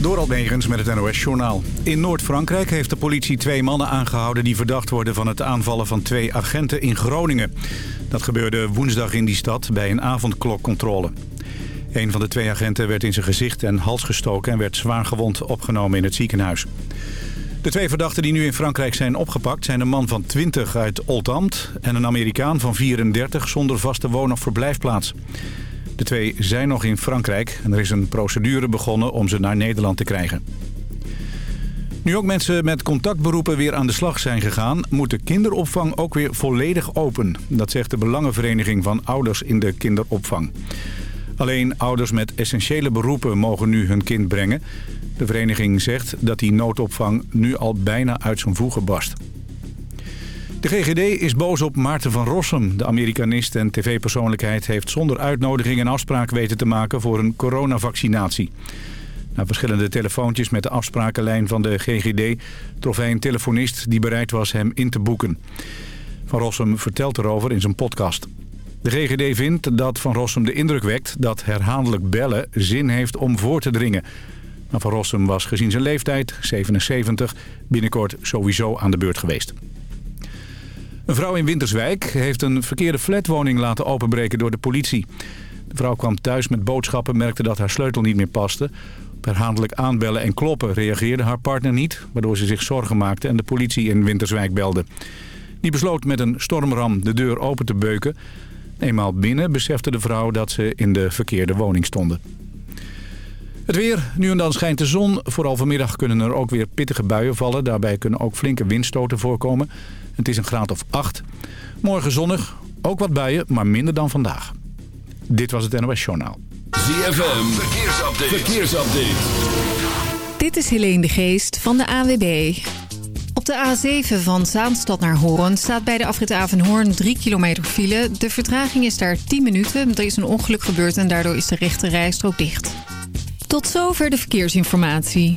Door Almegens met het NOS-journaal. In Noord-Frankrijk heeft de politie twee mannen aangehouden... die verdacht worden van het aanvallen van twee agenten in Groningen. Dat gebeurde woensdag in die stad bij een avondklokcontrole. Een van de twee agenten werd in zijn gezicht en hals gestoken... en werd zwaar gewond opgenomen in het ziekenhuis. De twee verdachten die nu in Frankrijk zijn opgepakt... zijn een man van 20 uit Oldambt en een Amerikaan van 34 zonder vaste woon- of verblijfplaats. De twee zijn nog in Frankrijk en er is een procedure begonnen om ze naar Nederland te krijgen. Nu ook mensen met contactberoepen weer aan de slag zijn gegaan... moet de kinderopvang ook weer volledig open. Dat zegt de Belangenvereniging van Ouders in de Kinderopvang. Alleen ouders met essentiële beroepen mogen nu hun kind brengen. De vereniging zegt dat die noodopvang nu al bijna uit zijn voegen barst. De GGD is boos op Maarten van Rossum. De Amerikanist en tv-persoonlijkheid heeft zonder uitnodiging een afspraak weten te maken voor een coronavaccinatie. Na verschillende telefoontjes met de afsprakenlijn van de GGD trof hij een telefonist die bereid was hem in te boeken. Van Rossum vertelt erover in zijn podcast. De GGD vindt dat Van Rossum de indruk wekt dat herhaaldelijk bellen zin heeft om voor te dringen. Van Rossum was gezien zijn leeftijd, 77, binnenkort sowieso aan de beurt geweest. Een vrouw in Winterswijk heeft een verkeerde flatwoning laten openbreken door de politie. De vrouw kwam thuis met boodschappen, merkte dat haar sleutel niet meer paste. Op herhaaldelijk aanbellen en kloppen reageerde haar partner niet... waardoor ze zich zorgen maakte en de politie in Winterswijk belde. Die besloot met een stormram de deur open te beuken. Eenmaal binnen besefte de vrouw dat ze in de verkeerde woning stonden. Het weer. Nu en dan schijnt de zon. Vooral vanmiddag kunnen er ook weer pittige buien vallen. Daarbij kunnen ook flinke windstoten voorkomen. Het is een graad of 8. Morgen zonnig. Ook wat buien, maar minder dan vandaag. Dit was het NOS Journaal. ZFM. Verkeersupdate. Verkeersupdate. Dit is Helene de Geest van de AWB. Op de A7 van Zaanstad naar Hoorn staat bij de afrit Avenhoorn 3 kilometer file. De vertraging is daar 10 minuten. Er is een ongeluk gebeurd en daardoor is de rechte rijstrook dicht. Tot zover de verkeersinformatie.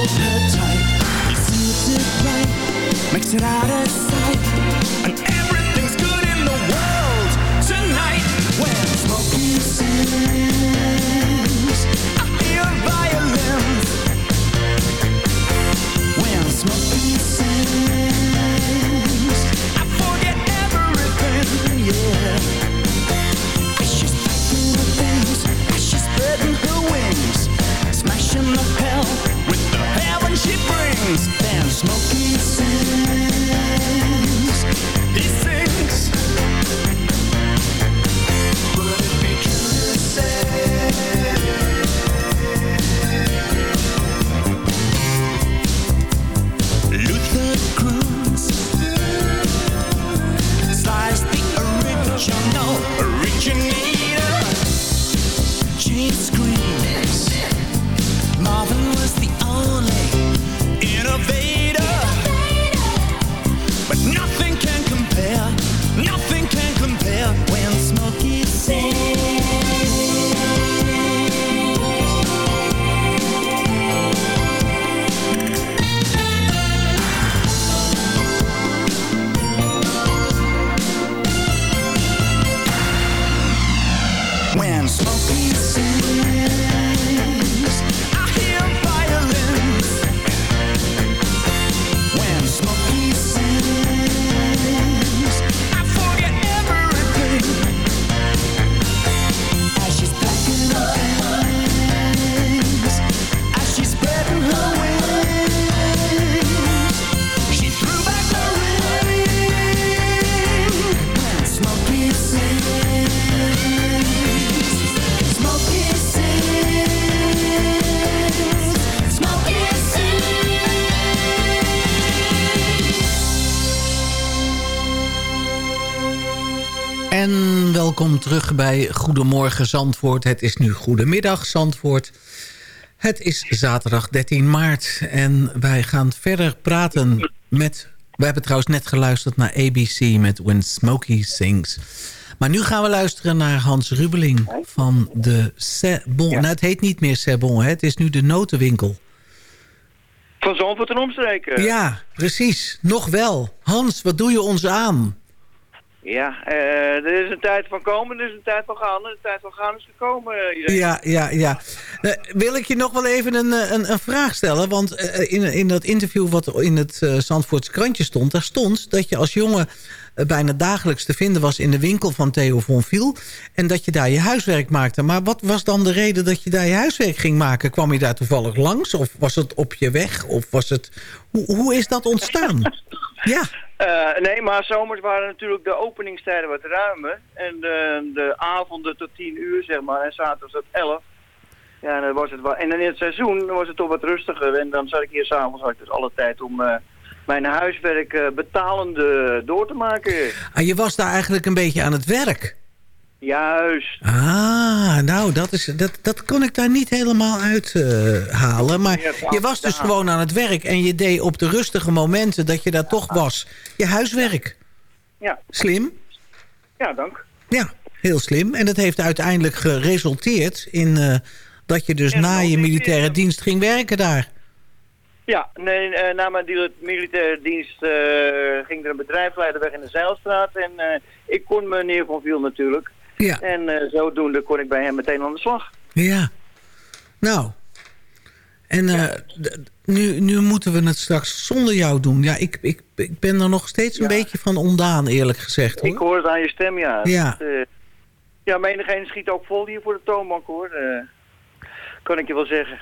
He it right Makes it out of sight. And everything's good in the world Tonight. When smoking sand terug bij Goedemorgen Zandvoort. Het is nu Goedemiddag Zandvoort. Het is zaterdag 13 maart en wij gaan verder praten met... We hebben trouwens net geluisterd naar ABC met When Smokey Sings. Maar nu gaan we luisteren naar Hans Rubeling van de Sebon. Nou, het heet niet meer Sebon, hè? het is nu de notenwinkel. Van Zandvoort en omstreken. Ja, precies. Nog wel. Hans, wat doe je ons aan? Ja, eh, er is een tijd van komen, er is een tijd van gaan. En de tijd van gaan is gekomen. iedereen. Ja, ja, ja. Eh, wil ik je nog wel even een, een, een vraag stellen? Want in, in dat interview wat in het uh, Zandvoorts krantje stond... daar stond dat je als jongen bijna dagelijks te vinden was... in de winkel van Theo von Viel... en dat je daar je huiswerk maakte. Maar wat was dan de reden dat je daar je huiswerk ging maken? Kwam je daar toevallig langs? Of was het op je weg? Of was het... Hoe, hoe is dat ontstaan? ja, Eh, nee, maar zomers waren natuurlijk de openingstijden wat ruimer. En de, de avonden tot 10 uur, zeg maar. En zaterdags tot 11. Ja, en dan was het. En in het seizoen was het toch wat rustiger. En dan zat ik hier s'avonds dus alle tijd om eh, mijn huiswerk eh, betalende door te maken. ah, je was daar eigenlijk een beetje aan het werk. Juist. Ah, nou, dat, is, dat, dat kon ik daar niet helemaal uithalen. halen. maar je was dus gewoon aan het werk... en je deed op de rustige momenten dat je daar toch was... je huiswerk. Ja, Slim. ja dank. Ja, heel slim. En dat heeft uiteindelijk geresulteerd in... eh, dat je dus na je militaire dienst ging werken daar. Ja, nee, eh, na mijn militaire dienst eh, ging er een bedrijfsleider weg in de Zeilstraat. En eh, ik kon meneer Van Viel natuurlijk. Ja, En eh, zodoende kon ik bij hem meteen aan de slag. ja. Nou. En eh, nu, nu moeten we het straks zonder jou doen. Ja, ik, ik, ik ben er nog steeds een Ja. beetje van ondaan, eerlijk gezegd. Hoor. Ik hoor het aan je stem, ja. Ja. Dat, eh, ja, menigeen schiet ook vol hier voor de toonbank, hoor. Kan ik je wel zeggen.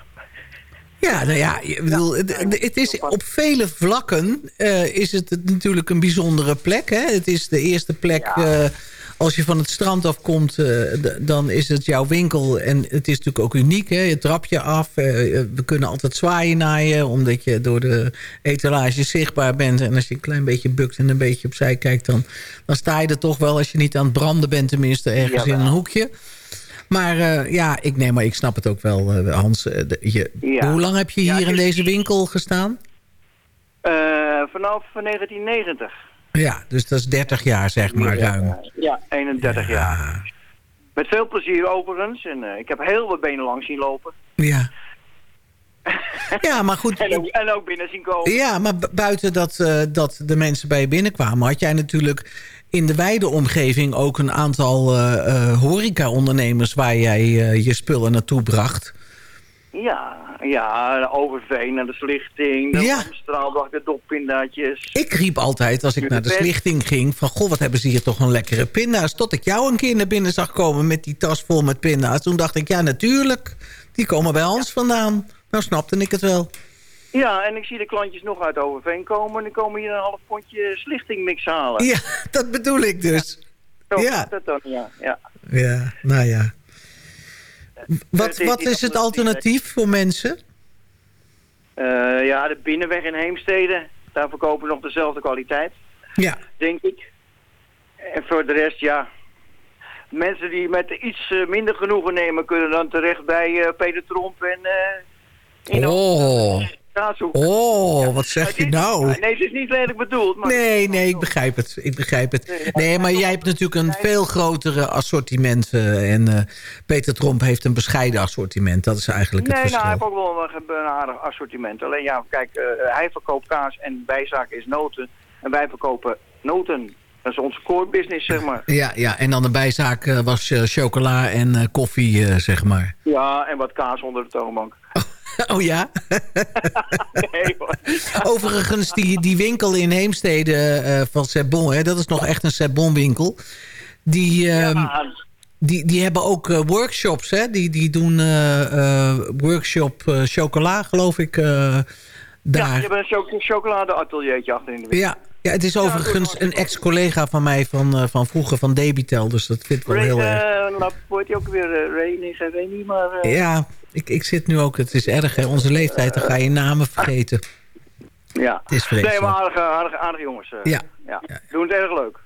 Ja, nou ja, ik bedoel, het, het is op vele vlakken is het natuurlijk een bijzondere plek. Hè? Het is de eerste plek, als je van het strand afkomt, eh, dan is het jouw winkel. En het is natuurlijk ook uniek, hè? je trap je af. eh, we kunnen altijd zwaaien naar je, omdat je door de etalage zichtbaar bent. En als je een klein beetje bukt en een beetje opzij kijkt, dan, dan sta je er toch wel, als je niet aan het branden bent tenminste, ergens in een hoekje. Maar eh, ja, ik, nee, maar ik snap het ook wel, eh, Hans. Eh, de- je, Ja. Hoe lang heb je Ja, hier in deze winkel gestaan? Eh, vanaf 1990. Ja, dus dat is 30 jaar, zeg maar, ruim. Ja, 31 jaar. Met veel plezier overigens. En eh, ik heb heel wat benen lang zien lopen. Ja. Ja, maar goed. En ook, en ook binnen zien komen. Ja, maar bu- buiten dat, eh, dat de mensen bij je binnenkwamen... had jij natuurlijk in de wijde omgeving ook een aantal eh, horeca-ondernemers... waar jij je spullen naartoe bracht. Ja, ja, Overveen en de Slichting, de Ja. Amstraaldag, de doppindaatjes. Ik riep altijd als ik naar de slichting ging... van goh, wat hebben ze hier toch een lekkere pinda's. Tot ik jou een keer naar binnen zag komen met die tas vol met pinda's. Toen dacht ik, ja natuurlijk, die komen bij ons vandaan. Nou snapte ik het wel. Ja, en ik zie de klantjes nog uit Overveen komen en die komen hier een half pondje Slichtingmix halen. Ja, dat bedoel ik dus. Zo ja. dat dan, ja. ja. Ja, nou ja. Wat, wat is het alternatief voor mensen? Eh, ja, de binnenweg in Heemstede, daar verkopen we nog dezelfde kwaliteit, Ja, denk ik. En voor de rest, ja, mensen die met iets eh, minder genoegen nemen... kunnen dan terecht bij eh, Peter Tromp en... in Oh, Oh, wat zeg je is- nou? Nee, het is niet lelijk bedoeld. Maar Nee, nee, ik begrijp het. Ik begrijp het. Nee, maar jij hebt natuurlijk een veel grotere assortiment. eh, en eh, Peter Tromp heeft een bescheiden assortiment. Dat is eigenlijk het Nee, nou, hij verschil. heeft ook wel een, een aardig assortiment. Alleen ja, kijk, eh, hij verkoopt kaas en bijzaak is noten. En wij verkopen noten. Dat is onze core business, zeg maar. Ja, ja, en dan de bijzaak was chocola en koffie, zeg maar. Ja, en wat kaas onder de toonbank. Oh ja? Nee. Overigens, die, die winkel in Heemstede eh, van Sebon, hè, dat is nog echt een Sebon winkel. Die, ehm, Ja, die, die hebben ook eh, workshops, hè? Die, die doen eh, workshop chocola, geloof ik, eh, ja, daar. je hebt een cho chocoladeateliertje achter in de winkel. Ja, ja, het is overigens een ex-collega van mij van, eh, van vroeger van Debitel. Dus dat vind ik wel Ray, heel erg. eh, nou, hoe heet die ook weer? eh, geen Ray niet, maar... eh, Ja, ik, ik zit nu ook... Het is erg, hè? Onze leeftijd, dan ga je namen vergeten. ja. Het is vreselijk. Nee, maar aardige, aardige, aardige jongens. eh. Ja. ja. Doen het erg leuk.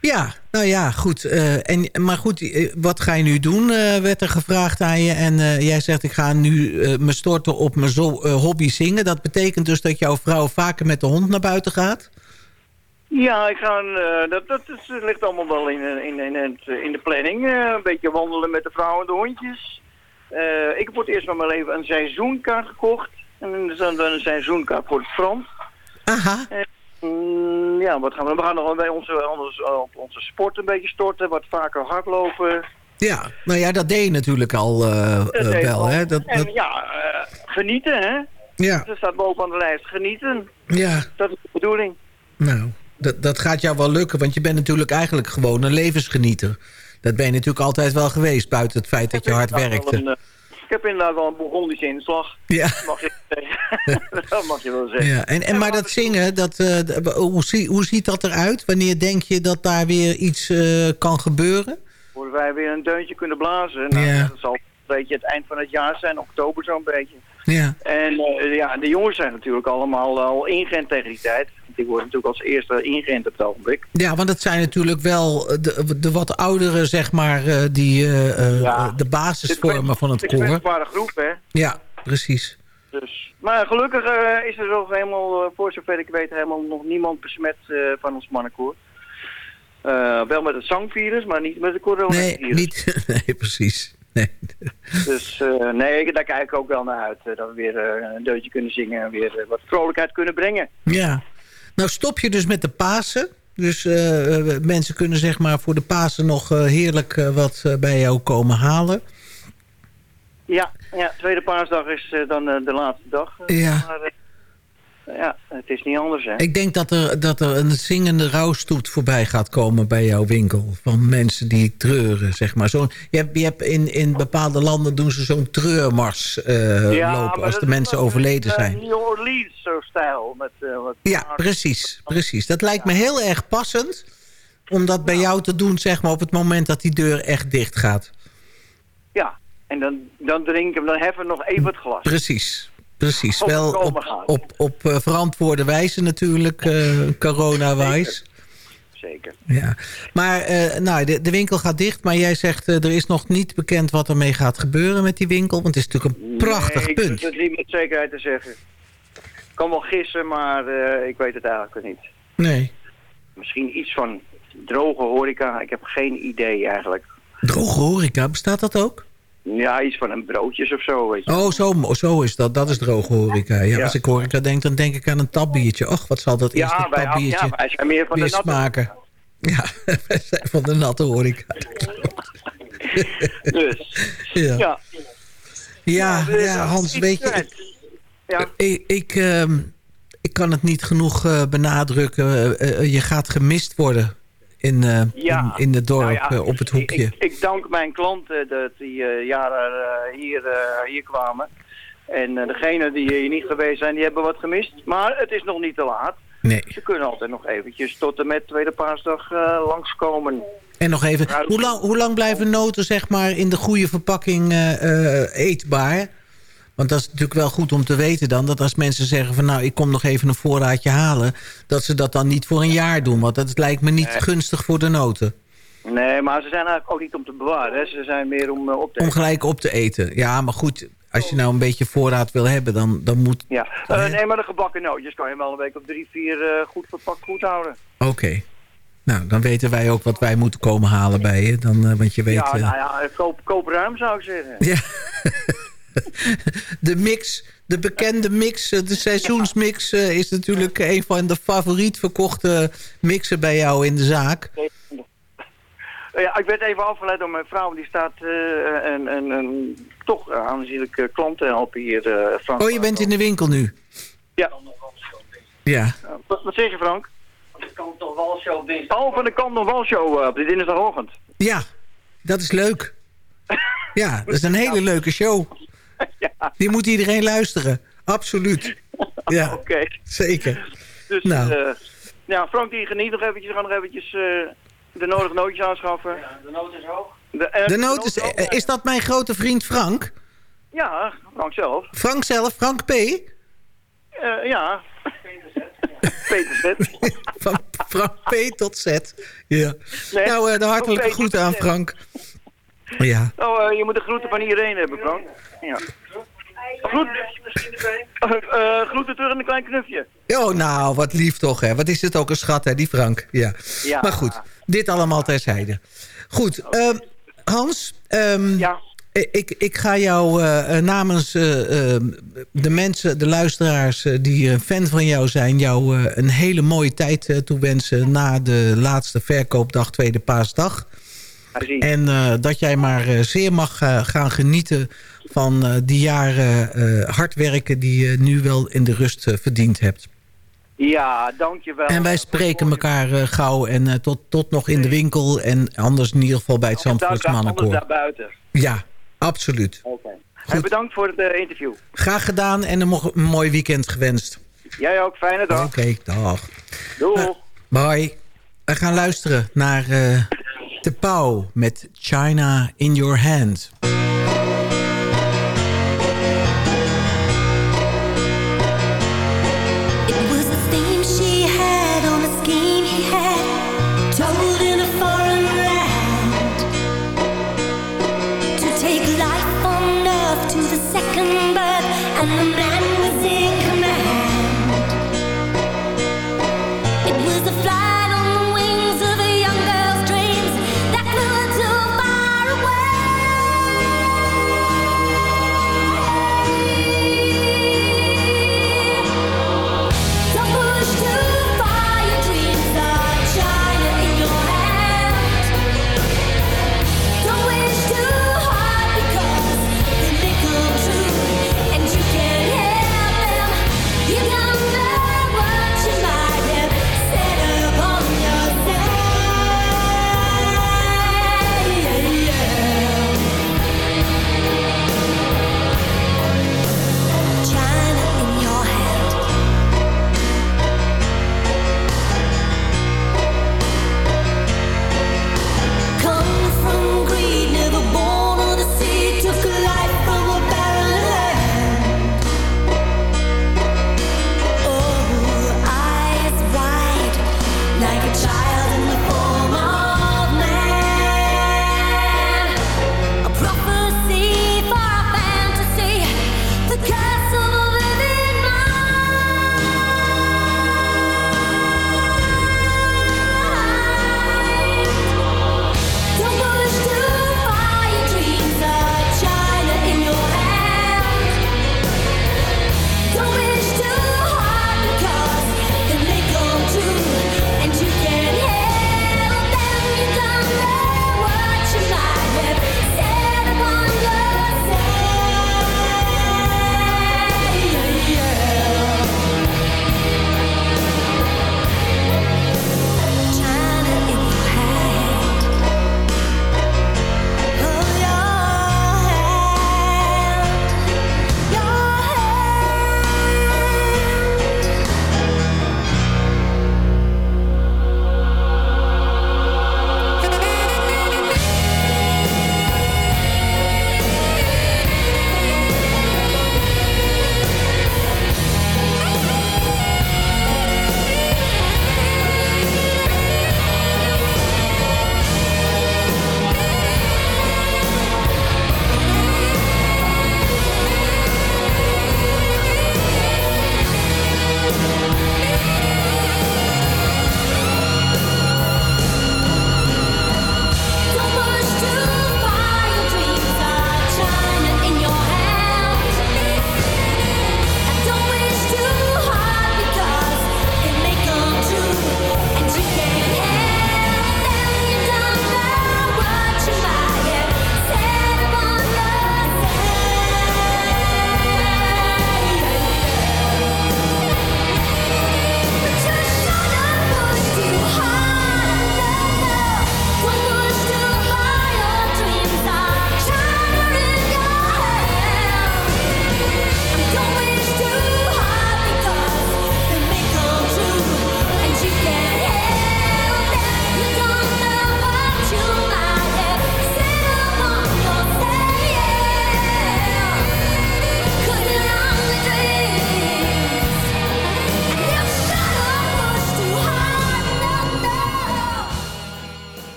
Ja, nou ja, goed. eh, en, maar goed, eh, wat ga je nu doen, eh, werd er gevraagd aan je. En eh, jij zegt, ik ga nu eh, me storten op mijn zo- eh, hobby zingen. Dat betekent dus dat jouw vrouw vaker met de hond naar buiten gaat? Ja, ik ga, eh, dat, dat is, ligt allemaal wel in, eh, in, in, het, in de planning. Eh, een beetje wandelen met de vrouw en de hondjes. Eh, ik heb voor het eerst van mijn leven een seizoenkaart gekocht. En is dan een seizoenkaart voor het Frans. Aha. Mm, ja, wat gaan we? We gaan nog wel bij onze, anders, eh, op onze sport een beetje storten. Wat vaker hardlopen. Ja, nou ja, dat deed je natuurlijk al eh, eh, wel, hè? Dat, En dat, ja, eh, genieten hè. ja, Dat staat bovenaan de lijst. Genieten. ja, Dat is de bedoeling. nou, dat, dat gaat jou wel lukken. Want je bent natuurlijk eigenlijk gewoon een levensgenieter. Dat ben je natuurlijk altijd wel geweest, buiten het feit dat je hard werkte. een, eh, ik heb inderdaad wel een Burgondische inslag. Ja. Mag je dat mag je wel zeggen. Ja, en, en maar dat zingen, dat, eh, d- hoe, zie- hoe ziet dat eruit? Wanneer denk je dat daar weer iets eh, kan gebeuren? Worden wij weer een deuntje kunnen blazen. Nou, Ja. Dat zal een beetje het eind van het jaar zijn, oktober zo'n beetje. Ja, En eh, ja, de jongens zijn natuurlijk allemaal al ingeënt tegen die tijd. Die worden natuurlijk als eerste ingeënt op het ogenblik. ja want het zijn natuurlijk wel de, de wat ouderen, zeg maar, eh, die eh, eh, Ja. de basis vormen van het Het is een koor. groep, hè. Ja, precies. Dus. Maar gelukkig eh, is er nog helemaal, eh, voor zover ik weet, helemaal nog niemand besmet eh, van ons mannenkoor. Eh, wel met het zangvirus, maar niet met het coronavirus. Nee, niet, nee, precies. Nee. Dus eh, nee, daar kijk ik ook wel naar uit. eh, dat we weer eh, een deuntje kunnen zingen en weer eh, wat vrolijkheid kunnen brengen. Ja. Nou stop je dus met de Pasen. Dus eh, eh, mensen kunnen zeg maar voor de Pasen nog eh, heerlijk wat bij jou komen halen. Ja, ja tweede paasdag is dan de laatste dag. Ja. Maar, ja, het is niet anders, hè. Ik denk dat er, dat er een zingende rouwstoet voorbij gaat komen bij jouw winkel. Van mensen die treuren, zeg maar. Zo, je hebt, je hebt in, in bepaalde landen doen ze zo'n treurmars eh, lopen als de mensen overleden eh, zijn. New Orleans zo stijl. Met, eh, wat Ja, precies, precies. Dat lijkt me heel erg passend om dat bij jou te doen, zeg maar, op het moment dat die deur echt dicht gaat. Ja, en dan, dan drinken we, dan heffen we nog even het glas. Precies, precies. Op Wel op, op, op eh, verantwoorde wijze natuurlijk, eh corona-wijs. Zeker. Ja. Maar eh, nou, de, de winkel gaat dicht, maar jij zegt... er is nog niet bekend wat ermee gaat gebeuren met die winkel. Want het is natuurlijk een prachtig nee, ik punt. durf het niet met zekerheid te zeggen. Ik kan wel gissen, maar ik weet het eigenlijk niet. Nee. Misschien iets van droge horeca. Ik heb geen idee eigenlijk. Droge horeca, bestaat dat ook? Ja, iets van een broodjes of zo, weet je. Oh, zo, zo is dat. Dat is droge horeca. Ja, Ja. Als ik horeca denk, dan denk ik aan een tabbiertje. Och, wat zal dat eerste wij, tabbiertje ja, wij zijn meer van de natte. smaken? Ja, wij zijn van de natte horeca. Dus, Ja, ja. ja, dus, ja Hans, iets weet je... Ja, Ik, ik, ehm, ik kan het niet genoeg eh, benadrukken. Eh, eh, je gaat gemist worden in, eh, Ja. in, in het dorp, Nou ja, eh, op het hoekje. Ik, ik dank mijn klanten dat die eh, jaren hier, hier kwamen. En uh, degenen die hier niet geweest zijn, die hebben wat gemist. Maar het is nog niet te laat. nee. Ze kunnen altijd nog eventjes tot en met tweede paasdag uh, langskomen. En nog even, hoe lang, hoe lang blijven noten zeg maar, in de goede verpakking uh, eetbaar? Want dat is natuurlijk wel goed om te weten dan... dat als mensen zeggen van nou, ik kom nog even een voorraadje halen... dat ze dat dan niet voor een jaar doen. Want dat lijkt me niet nee. gunstig voor de noten. Nee, maar ze zijn eigenlijk ook niet om te bewaren. Hè. Ze zijn meer om uh, op te Om gelijk op te eten. Ja, maar goed, als je nou een beetje voorraad wil hebben, dan, dan moet... Ja, uh, nee, maar de gebakken nootjes kan je wel een week of drie, vier uh, goed verpakt goed houden. Oké. Okay. Nou, dan weten wij ook wat wij moeten komen halen bij je. Dan, want je weet... Ja, nou ja, koop, koop ruim zou ik zeggen. Ja. de mix, de bekende mix, de seizoensmix... is natuurlijk een van de favoriet verkochte mixen bij jou in de zaak. Ja, ik werd even afgeleid door mijn vrouw. Die staat uh, en, en, en toch aanzienlijke klanten helpen hier. Uh, Frank. Oh, je bent in de winkel nu? Ja. Ja. Wat, wat zeg je, Frank? Van de Kant nog Walshow dinsdag. Oh, van de Kant nog Walshow uh, op de dinsdagochtend. Ja, dat is leuk. ja, dat is een hele leuke show. ja. Die moet iedereen luisteren. Absoluut. Ja, Oké. Okay. zeker. Dus, nou. Uh, ja, Frank die geniet nog eventjes. We gaan nog eventjes uh, de nodige nootjes aanschaffen. Ja, de noot is hoog. De, uh, de noot is, is, is dat mijn grote vriend Frank? Ja, Frank zelf. Frank zelf, Frank P? ja. Peter Z. Van Frank P tot Z. Ja. Nee, nou, uh, de hartelijke groeten aan Frank. Ja. Oh, uh, je moet de groeten van iedereen hebben, Frank. Ja. Groet, uh, groeten terug in een klein knufje. Oh, nou, wat lief toch, hè. Wat is het ook een schat, hè, die Frank. Ja. ja. Maar goed, dit allemaal terzijde. Goed, uh, Hans. Um, ja. Ik, ik ga jou uh, namens uh, uh, de mensen, de luisteraars die een fan van jou zijn... jou een hele mooie tijd toewensen na de laatste verkoopdag, tweede paasdag. En dat jij maar zeer mag gaan genieten van die jaren hard werken... die je nu wel in de rust verdiend hebt. Ja, dankjewel. En wij spreken elkaar gauw en tot, tot nog in de winkel... en anders in ieder geval bij het Zandvoorts Mannenkoor. daar buiten. Ja, Absoluut. Oké. Okay. Bedankt voor het interview. Graag gedaan en een, een mooi weekend gewenst. Jij ook, fijne dag. Oké, okay, dag. Doei. Uh, bye. We gaan luisteren naar De Pauw met China in Your Hand.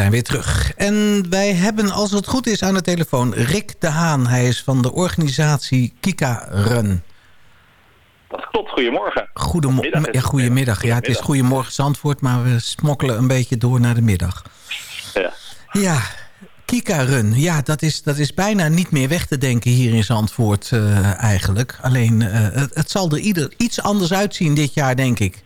Zijn weer terug. En wij hebben, als het goed is, aan de telefoon Rick de Haan. Hij is van de organisatie Kika Run. Dat klopt, goedemorgen. Goedemorgen. Ja, goedemiddag. Ja, het is goedemorgen Zandvoort, maar we smokkelen een beetje door naar de middag. Ja. Ja, Kika Run. Ja, dat is, dat is bijna niet meer weg te denken hier in Zandvoort eh, eigenlijk. Alleen, eh, het, het zal er ieder iets anders uitzien dit jaar, denk ik.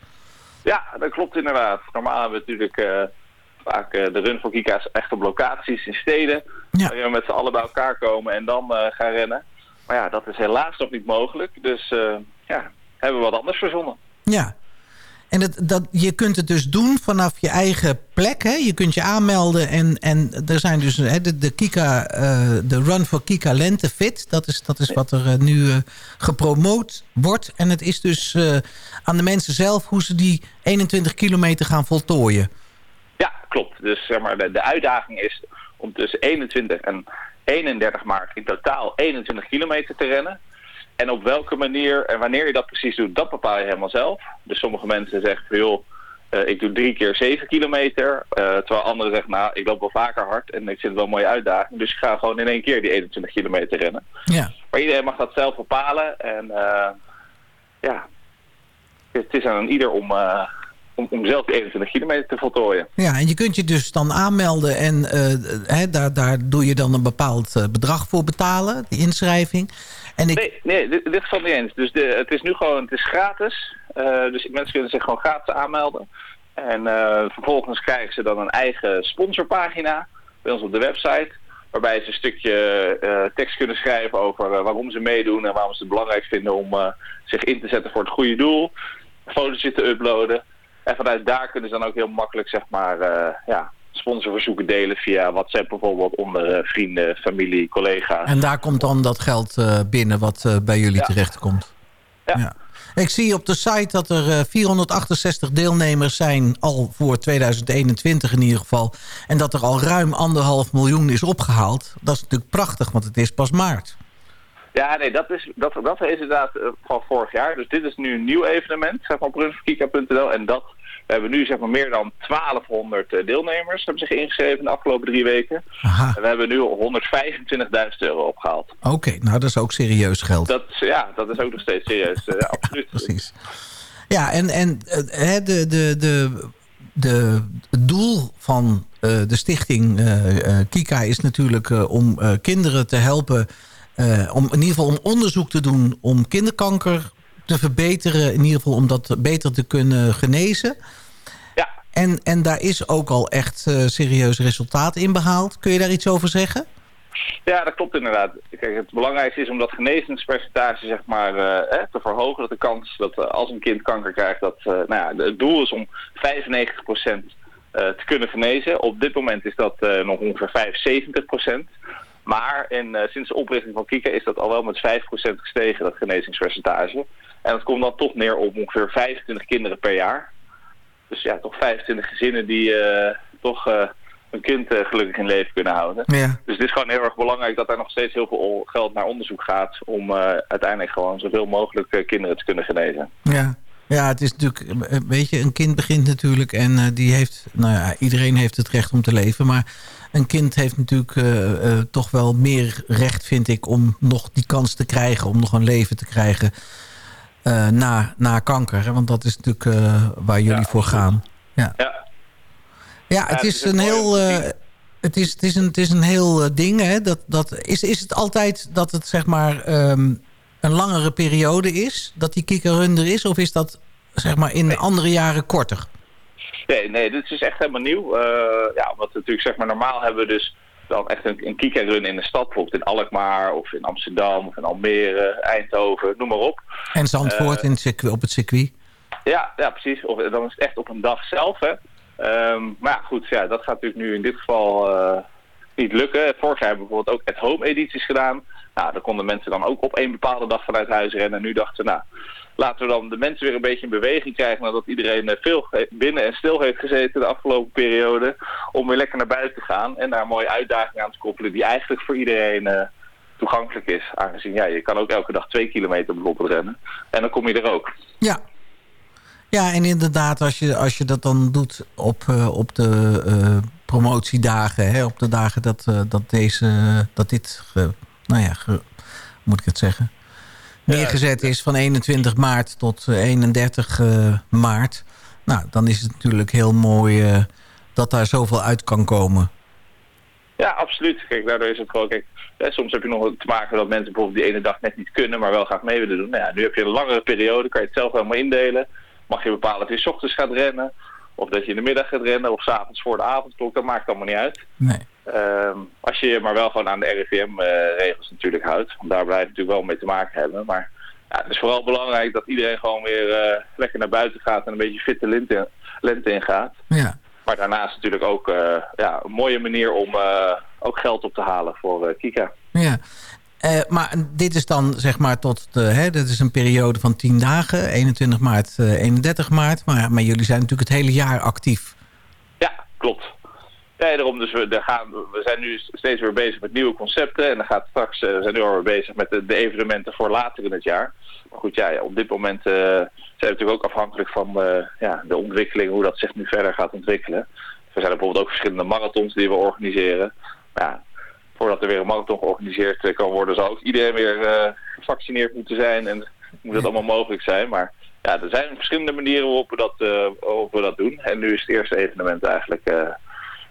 ja, dat klopt inderdaad. Normaal hebben we natuurlijk eh, vaak eh, de run voor Kika's echt op locaties in steden. Ja. Waar we met z'n allen bij elkaar komen en dan eh, gaan rennen. Maar ja, dat is helaas nog niet mogelijk. Dus eh, ja, hebben we wat anders verzonnen. Ja. En dat, dat, je kunt het dus doen vanaf je eigen plek. Hè? Je kunt je aanmelden. En, en er zijn dus hè, de, de, Kika, de Run for Kika Lente Fit. Dat is, dat is wat er nu gepromoot wordt. En het is dus aan de mensen zelf hoe ze die 21 kilometer gaan voltooien. Ja, klopt. Dus zeg maar, de, de uitdaging is om tussen 21 en 31 maart in totaal 21 kilometer te rennen. En op welke manier en wanneer je dat precies doet, dat bepaal je helemaal zelf. Dus sommige mensen zeggen van joh, eh, ik doe drie keer 7 kilometer. eh, terwijl anderen zeggen, nou, ik loop wel vaker hard en ik vind het wel een mooie uitdaging. Dus ik ga gewoon in één keer die 21 kilometer rennen. Ja. Maar iedereen mag dat zelf bepalen. En eh, ja, het is aan ieder om, om, om zelf die 21 kilometer te voltooien. ja, en je kunt je dus dan aanmelden. En eh, hè, daar, daar doe je dan een bepaald eh, bedrag voor betalen. Die inschrijving. En ik, Nee, nee dit, dit geval niet eens. Dus de, het is nu gewoon, het is gratis. Eh, dus mensen kunnen zich gewoon gratis aanmelden. En vervolgens krijgen ze dan een eigen sponsorpagina bij ons op de website. Waarbij ze een stukje tekst kunnen schrijven over waarom ze meedoen en waarom ze het belangrijk vinden om zich in te zetten voor het goede doel. Foto's te uploaden. En vanuit daar kunnen ze dan ook heel makkelijk zeg maar, eh, ja, sponsorverzoeken delen via WhatsApp bijvoorbeeld onder eh, vrienden, familie, collega's. En daar komt dan dat geld eh, binnen wat bij jullie Ja. terechtkomt. Ja. Ik zie op de site dat er eh, 468 deelnemers zijn, al voor 2021 in ieder geval. En dat er al ruim anderhalf miljoen is opgehaald. Dat is natuurlijk prachtig, want het is pas maart. Ja, nee, dat is, dat, dat is inderdaad eh, van vorig jaar. Dus dit is nu een nieuw evenement, zeg maar, op. En dat, we hebben nu zeg maar meer dan 1200 eh, deelnemers hebben zich ingeschreven de afgelopen drie weken. Aha, En we hebben nu 125.000 euro opgehaald. oké. Nou, dat is ook serieus geld. Dat, ja, dat is ook nog steeds serieus. eh, ja, absoluut. Precies. Ja, en, en hè, de, de, de, de, het doel van de stichting Kika is natuurlijk om kinderen te helpen... eh, om in ieder geval om onderzoek te doen om kinderkanker te verbeteren. In ieder geval om dat beter te kunnen genezen. Ja, En, en daar is ook al echt eh, serieus resultaat in behaald. Kun je daar iets over zeggen? Ja, dat klopt inderdaad. Kijk, het belangrijkste is om dat genezingspercentage zeg maar, eh, te verhogen. Dat de kans dat als een kind kanker krijgt, dat nou ja, het doel is om 95% eh, te kunnen genezen. Op dit moment is dat nog ongeveer 75%. Maar in, eh, sinds de oprichting van Kika is dat al wel met 5% gestegen, dat genezingspercentage. En dat komt dan toch neer op ongeveer 25 kinderen per jaar. Dus ja, toch 25 gezinnen die eh, toch een kind eh, gelukkig in leven kunnen houden. Ja. Dus het is gewoon heel erg belangrijk dat er nog steeds heel veel geld naar onderzoek gaat... om uiteindelijk gewoon zoveel mogelijk kinderen te kunnen genezen. Ja. Ja, het is natuurlijk, eh, weet je, een kind begint natuurlijk en eh, die heeft, nou ja, iedereen heeft het recht om te leven, maar een kind heeft natuurlijk eh, toch wel meer recht, vind ik, om nog die kans te krijgen, om nog een leven te krijgen na, na kanker. Hè? Want dat is natuurlijk waar jullie Ja, voor gaan. Ja, Ja, ja het is een heel... het is, het, is een, het is een heel ding, hè? Dat, dat, is, is het altijd dat het zeg maar ehm, een langere periode is? Dat die kikkerrun er is? Of is dat zeg maar in andere jaren korter? nee, nee, dit is echt helemaal nieuw. Eh, ja, omdat we natuurlijk zeg maar normaal hebben we dus dan echt een, een Kika-run in de stad. Bijvoorbeeld in Alkmaar of in Amsterdam of in Almere, Eindhoven, noem maar op. En Zandvoort Eh, in het circuit, op het circuit? Ja, ja precies. Of, dan is het echt op een dag zelf. Hè. Ehm, maar ja, goed, ja, dat gaat natuurlijk nu in dit geval eh, niet lukken. Vorig jaar hebben we bijvoorbeeld ook at-home edities gedaan. Nou, daar konden mensen dan ook op één bepaalde dag vanuit huis rennen. En nu dachten we, nou, laten we dan de mensen weer een beetje in beweging krijgen... nadat iedereen eh, veel binnen en stil heeft gezeten de afgelopen periode... om weer lekker naar buiten te gaan en daar een mooie uitdaging aan te koppelen... die eigenlijk voor iedereen eh, toegankelijk is. Aangezien, ja, je kan ook elke dag twee kilometer bijvoorbeeld rennen. En dan kom je er ook. Ja. Ja, en inderdaad, als je, als je dat dan doet op, uh, op de promotiedagen... Hè, op de dagen dat, uh, dat, deze, dat dit, nou ja, moet ik het zeggen... neergezet is van 21 maart tot 31 maart... nou, dan is het natuurlijk heel mooi dat daar zoveel uit kan komen. Ja, absoluut. Kijk, daardoor is het gewoon... Kijk, hè, soms heb je nog te maken dat mensen bijvoorbeeld die ene dag net niet kunnen... maar wel graag mee willen doen. Nou ja, nu heb je een langere periode, kan je het zelf helemaal indelen mag je bepalen of je s ochtends gaat rennen. Of dat je in de middag gaat rennen of s'avonds voor de avondklok. Dat maakt allemaal niet uit. Nee. Um, als je je maar wel gewoon aan de RIVM-regels uh, natuurlijk houdt. Want daar blijft het natuurlijk wel mee te maken hebben. Maar ja, het is vooral belangrijk dat iedereen gewoon weer uh, lekker naar buiten gaat. En een beetje fitte lente, lente ingaat. Ja. Maar daarnaast natuurlijk ook uh, ja, een mooie manier om ook geld op te halen voor Kika. Ja, uh, maar dit is dan zeg maar tot de, hè, is een periode van 10 dagen, 21 maart, uh, 31 maart. Maar, maar jullie zijn natuurlijk het hele jaar actief. Ja, klopt. Ja, daarom dus we, gaan, we zijn nu steeds weer bezig met nieuwe concepten. En dan gaat straks, uh, we zijn nu al weer bezig met de, evenementen voor later in het jaar. Maar goed, ja, op dit moment zijn we natuurlijk ook afhankelijk van ja, de ontwikkeling, hoe dat zich nu verder gaat ontwikkelen. Er zijn bijvoorbeeld ook verschillende marathons die we organiseren. Ja, voordat er weer een marathon georganiseerd kan worden, zal ook iedereen weer uh, gevaccineerd moeten zijn en moet dat allemaal mogelijk zijn. Maar ja, er zijn verschillende manieren waarop we dat, uh, waarop we dat doen. En nu is het eerste evenement eigenlijk uh,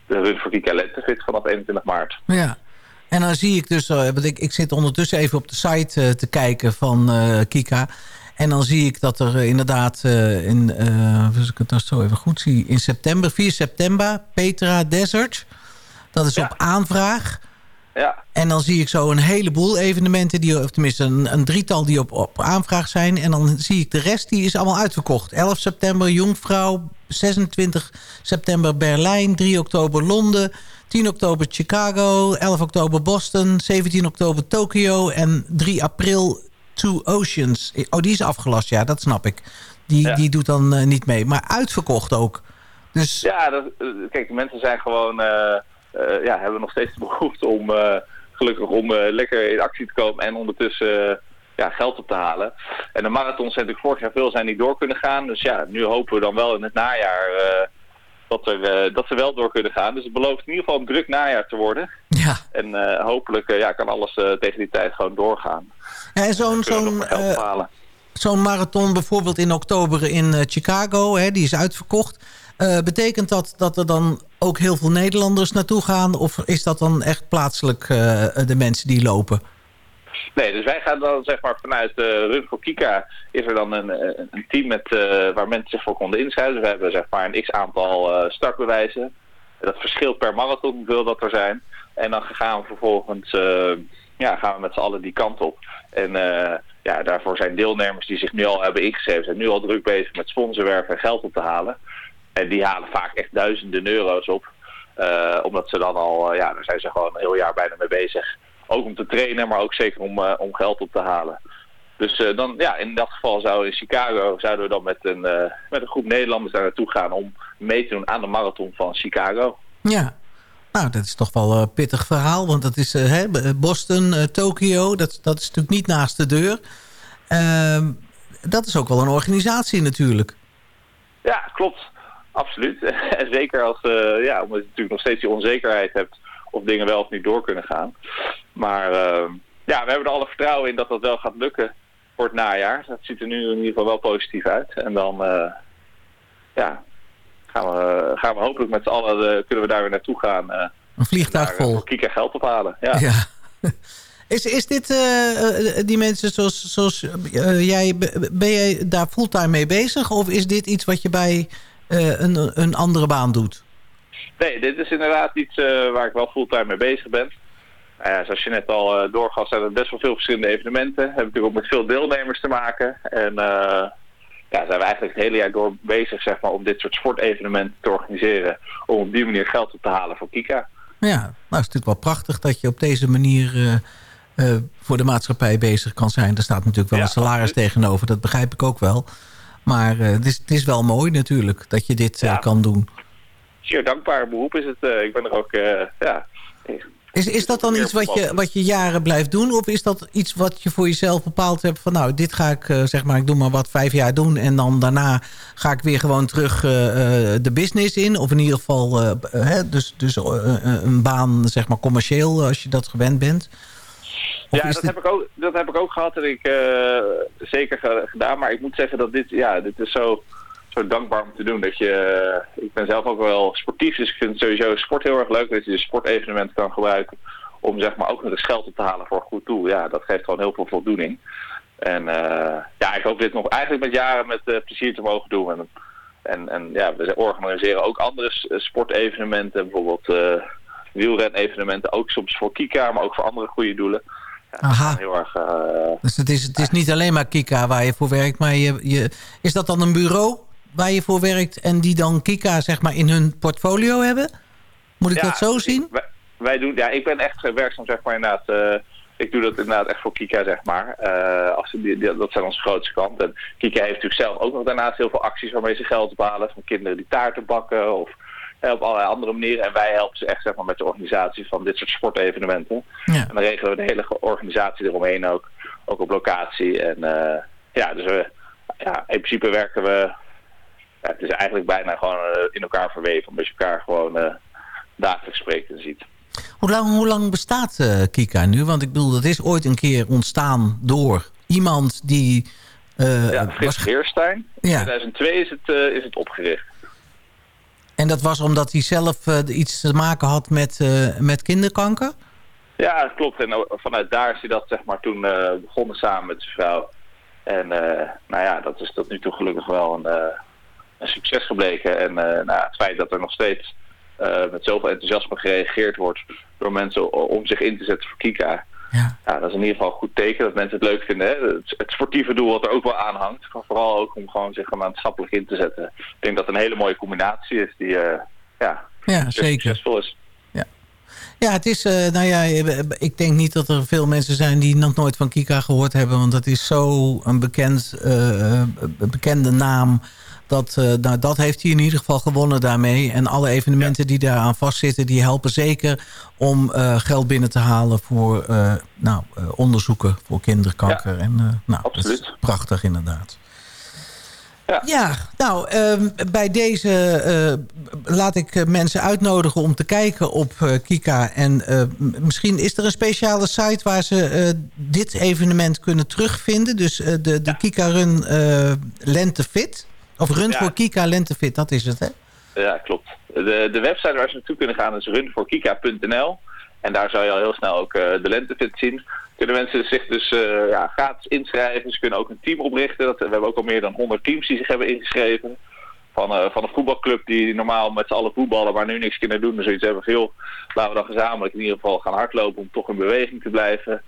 de Run voor Kika Lentefit vanaf 21 maart. Ja, en dan zie ik dus, want ik, ik zit ondertussen even op de site te kijken van Kika. En dan zie ik dat er inderdaad in, als ik het nou zo even goed zie, in september, 4 september, Petra Desert. Dat is ja. op aanvraag. Ja. En dan zie ik zo een heleboel evenementen, die, of tenminste een, een drietal die op, op aanvraag zijn. En dan zie ik de rest, die is allemaal uitverkocht. 11 september Jongvrouw, 26 september Berlijn, 3 oktober Londen, 10 oktober Chicago, 11 oktober Boston, 17 oktober Tokio en 3 april Two Oceans. Oh, die is afgelast, ja, dat snap ik. Die, ja. die doet dan uh, niet mee, maar uitverkocht ook. Dus... Ja, dat, kijk, de mensen zijn gewoon... Uh uh, ja, hebben we nog steeds de behoefte om uh, gelukkig om uh, lekker in actie te komen en ondertussen ja, geld op te halen. En de marathons zijn natuurlijk vorig jaar veel zijn niet door kunnen gaan. Dus ja, nu hopen we dan wel in het najaar dat, er, dat ze wel door kunnen gaan. Dus het belooft in ieder geval een druk najaar te worden. Ja. En hopelijk ja, kan alles tegen die tijd gewoon doorgaan. Ja, en zo'n zo'n zo'n marathon bijvoorbeeld in oktober in Chicago, hè, die is uitverkocht. Uh, betekent dat dat er dan ook heel veel Nederlanders naartoe gaan? Of is dat dan echt plaatselijk uh, de mensen die lopen? Nee, dus wij gaan dan zeg maar vanuit uh, Run voor Kika is er dan een, een team met, waar mensen zich voor konden inschrijven. Dus we hebben zeg maar een x-aantal startbewijzen. Dat verschilt per marathon hoeveel dat er zijn. En dan gaan we vervolgens ja, gaan we met z'n allen die kant op. En ja, daarvoor zijn deelnemers die zich nu al hebben ingeschreven, zijn nu al druk bezig met sponsorwerven en geld op te halen. En die halen vaak echt duizenden euro's op. Uh, omdat ze dan al, uh, ja, daar zijn ze gewoon een heel jaar bijna mee bezig. Ook om te trainen, maar ook zeker om, uh, om geld op te halen. Dus dan, ja, in dat geval zou in Chicago zouden we dan met een, met een groep Nederlanders daar naartoe gaan om mee te doen aan de marathon van Chicago. Ja, nou, dat is toch wel een pittig verhaal. Want dat is hè, Boston, Tokio, dat, dat is natuurlijk niet naast de deur. Ehm, dat is ook wel een organisatie natuurlijk. Ja, klopt. Absoluut. En zeker als, uh, ja, omdat je natuurlijk nog steeds die onzekerheid hebt of dingen wel of niet door kunnen gaan. Maar uh, ja, we hebben er alle vertrouwen in dat dat wel gaat lukken voor het najaar. Dat ziet er nu in ieder geval wel positief uit. En dan uh, ja, gaan, we, gaan we hopelijk met z'n allen, kunnen we daar weer naartoe gaan. Een vliegtuig naar, vol. Kieken geld ophalen. Ja. ja. Is, is dit, die mensen zoals, zoals jij, ben jij daar fulltime mee bezig? Of is dit iets wat je bij uh, een, een andere baan doet? Nee, dit is inderdaad iets uh, waar ik wel fulltime mee bezig ben. Uh, zoals je net al uh, doorgaf, zijn er best wel veel verschillende evenementen. Hebben natuurlijk ook met veel deelnemers te maken. En ja, zijn we eigenlijk het hele jaar door bezig zeg maar, om dit soort sportevenementen te organiseren. Om op die manier geld op te halen voor Kika. Ja, nou is natuurlijk wel prachtig dat je op deze manier voor de maatschappij bezig kan zijn. Er staat natuurlijk wel ja, een salaris tegenover, dat begrijp ik ook wel. Maar uh, het, is, het is wel mooi natuurlijk dat je dit ja. kan doen. Zeer dankbaar beroep is het. Uh, ik ben er ook, ja, Is, is dat dan iets wat je, wat je jaren blijft doen? Of is dat iets wat je voor jezelf bepaald hebt van... nou, dit ga ik, zeg maar, ik doe maar wat vijf jaar doen... en dan daarna ga ik weer gewoon terug uh, de business in? Of in ieder geval uh, hè, dus, dus een baan, zeg maar, commercieel... als je dat gewend bent? Ja, dat, dit... heb ik ook, dat heb ik ook gehad en ik zeker gedaan. Maar ik moet zeggen dat dit, ja, dit is zo zo dankbaar om te doen. Dat je, ik ben zelf ook wel sportief, dus ik vind sowieso sport heel erg leuk. Dat je een sportevenement kan gebruiken om zeg maar ook nog eens geld op te halen voor een goed doel. Ja, dat geeft gewoon heel veel voldoening. En uh, ja, ik hoop dit nog eigenlijk met jaren met uh, plezier te mogen doen. En, en, en ja, we organiseren ook andere sportevenementen, bijvoorbeeld uh, wielrenevenementen, ook soms voor Kika, maar ook voor andere goede doelen. Aha. Heel erg, dus het is, het is niet alleen maar Kika waar je voor werkt, maar je, je, is dat dan een bureau waar je voor werkt en die dan Kika zeg maar in hun portfolio hebben? Moet ik ja, dat zo zien? Wij, wij, doen, ja, ik ben echt werkzaam zeg maar inderdaad. Uh, ik doe dat inderdaad echt voor Kika, zeg maar. Uh, als, die, die, dat zijn onze grootste kant. En Kika heeft natuurlijk zelf ook nog daarnaast heel veel acties waarmee ze geld ophalen. Van kinderen die taarten bakken of op allerlei andere manieren. En wij helpen ze echt zeg maar, met de organisatie van dit soort sportevenementen. Ja. En dan regelen we de hele organisatie eromheen ook. Ook op locatie. En uh, ja, dus we, ja, in principe werken we ja, het is eigenlijk bijna gewoon uh, in elkaar verweven. Omdat je elkaar gewoon uh, dagelijks spreekt en ziet. Hoe lang, hoe lang bestaat uh, Kika nu? Want ik bedoel, dat is ooit een keer ontstaan door iemand die... ja, Frits was... Geerstein. In 2002 is het, is het opgericht. En dat was omdat hij zelf iets te maken had met, met kinderkanker? Ja, klopt. En vanuit daar is hij dat zeg maar toen begonnen samen met zijn vrouw. En nou ja, dat is tot nu toe gelukkig wel een een succes gebleken. En nou, het feit dat er nog steeds met zoveel enthousiasme gereageerd wordt door mensen om zich in te zetten voor Kika. Ja. ja. dat is in ieder geval een goed teken dat mensen het leuk vinden. Hè? Het, het, sportieve doel wat er ook wel aan hangt. Vooral ook om gewoon zich maatschappelijk in te zetten. Ik denk dat het een hele mooie combinatie is die uh, ja, ja, zeker. succesvol is. Ja. Ja, het is, uh, nou ja, ik denk niet dat er veel mensen zijn die nog nooit van Kika gehoord hebben. Want dat is zo een bekend, uh, bekende naam dat, uh, nou, dat heeft hij in ieder geval gewonnen daarmee. En alle evenementen die daaraan vastzitten... die helpen zeker om uh, geld binnen te halen voor uh, nou, onderzoeken voor kinderkanker. En, nou, absoluut. Dat is prachtig inderdaad. Ja, ja nou, ehm, bij deze laat ik mensen uitnodigen om te kijken op Kika. En misschien is er een speciale site waar ze dit evenement kunnen terugvinden. Dus de, de ja. Kika Run Lente Fit. Of Run ja. voor Kika Lentefit, dat is het, hè? Ja, klopt. De, de website waar ze naartoe kunnen gaan is runvoorkika.nl. En daar zou je al heel snel ook uh, de Lentefit zien. Kunnen mensen zich dus uh, ja, gratis inschrijven. Ze kunnen ook een team oprichten. Dat, we hebben ook al meer dan 100 teams die zich hebben ingeschreven. Van, uh, van een voetbalclub die normaal met z'n allen voetballen, maar nu niks kunnen doen. Dus zoiets hebben veel. Laten we dan gezamenlijk in ieder geval gaan hardlopen om toch in beweging te blijven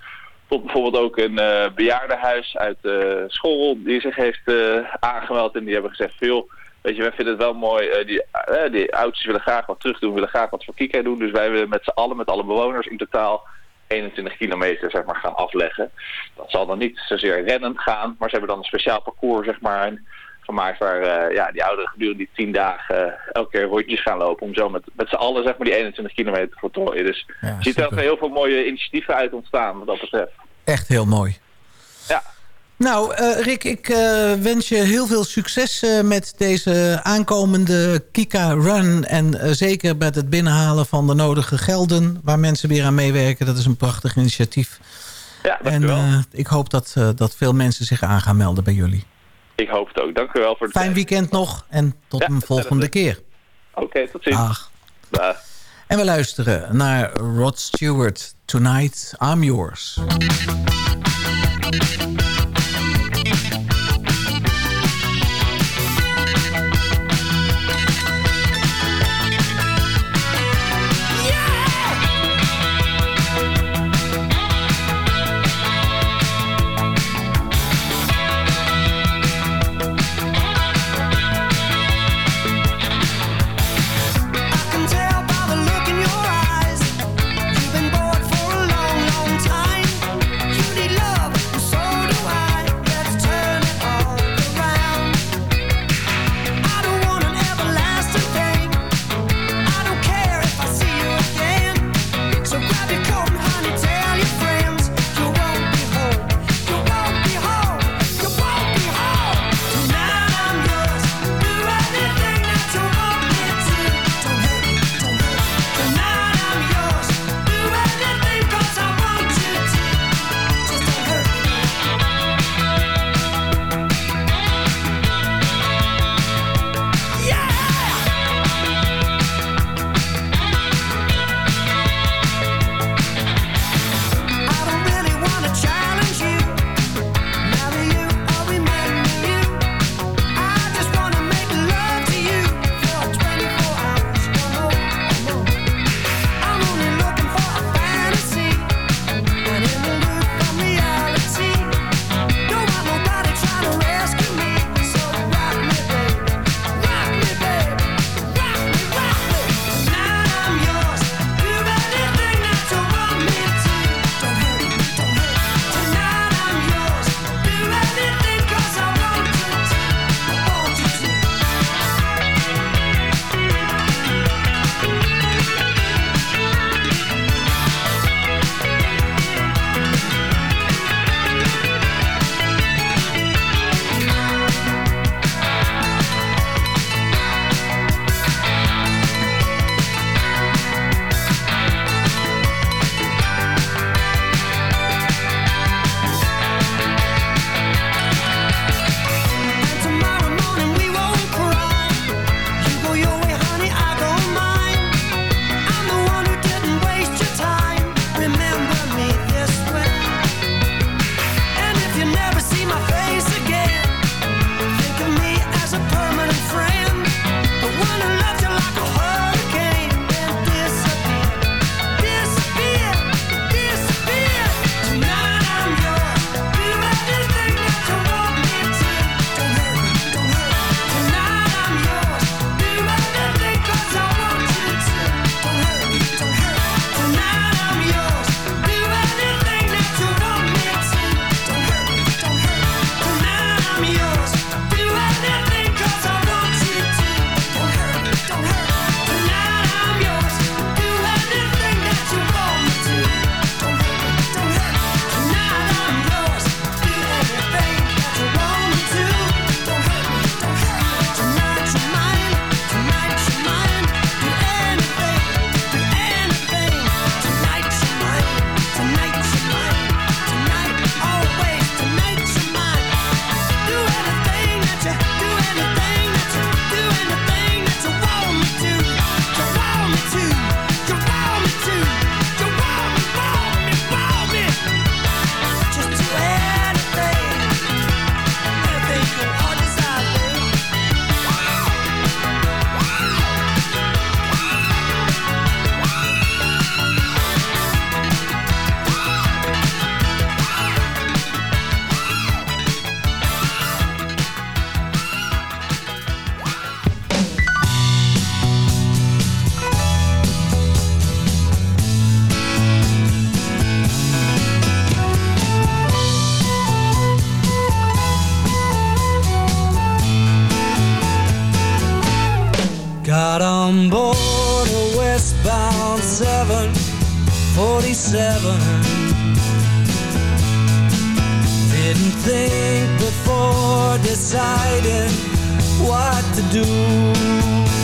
tot bijvoorbeeld ook een uh, bejaardenhuis uit uh, school die zich heeft uh, aangemeld. En die hebben gezegd veel, weet je, wij vinden het wel mooi. die, die ouders willen graag wat terug doen, willen graag wat voor Kika doen. Dus wij willen met z'n allen, met alle bewoners in totaal 21 kilometer zeg maar, gaan afleggen. Dat zal dan niet zozeer rennend gaan, maar ze hebben dan een speciaal parcours zeg maar, gemaakt waar ja, die ouderen gedurende die 10 dagen elke keer rondjes gaan lopen. Om zo met, met z'n allen zeg maar, die 21 kilometer te voltooien. Dus ja, je ziet er heel veel mooie initiatieven uit ontstaan wat dat betreft. Echt heel mooi. Ja. Nou, uh, Rick, ik uh, wens je heel veel succes uh, met deze aankomende Kika Run. En zeker met het binnenhalen van de nodige gelden... waar mensen weer aan meewerken. Dat is een prachtig initiatief. Ja, dankjewel. En ik hoop dat, dat veel mensen zich aan gaan melden bij jullie. Ik hoop het ook. Dank u wel voor het Fijn weekend nog en tot ja, een volgende keer. Oké, okay, tot ziens. Dag. Dag. En we luisteren naar Rod Stewart. Tonight, I'm Yours. 47. Didn't think before deciding what to do.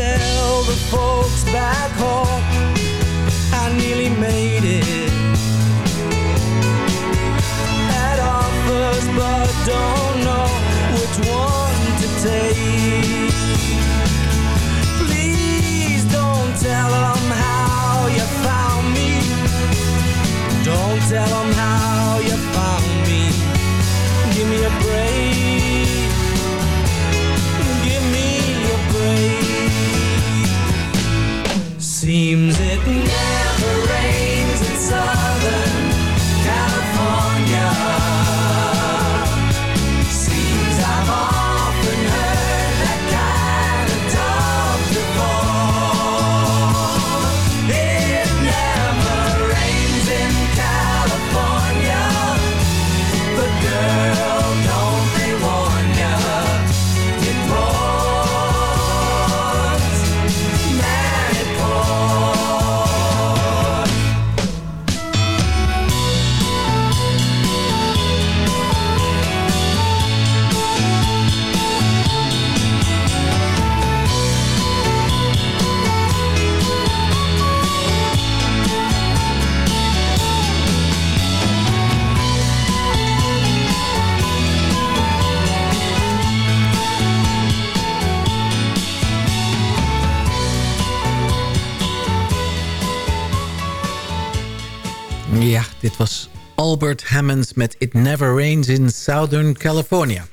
Tell the folks back home I nearly made it? Had offers but don't know which one to take. Please don't tell them how you found me. Don't tell them how Seems dit was Albert Hammonds met It Never Rains in Southern California.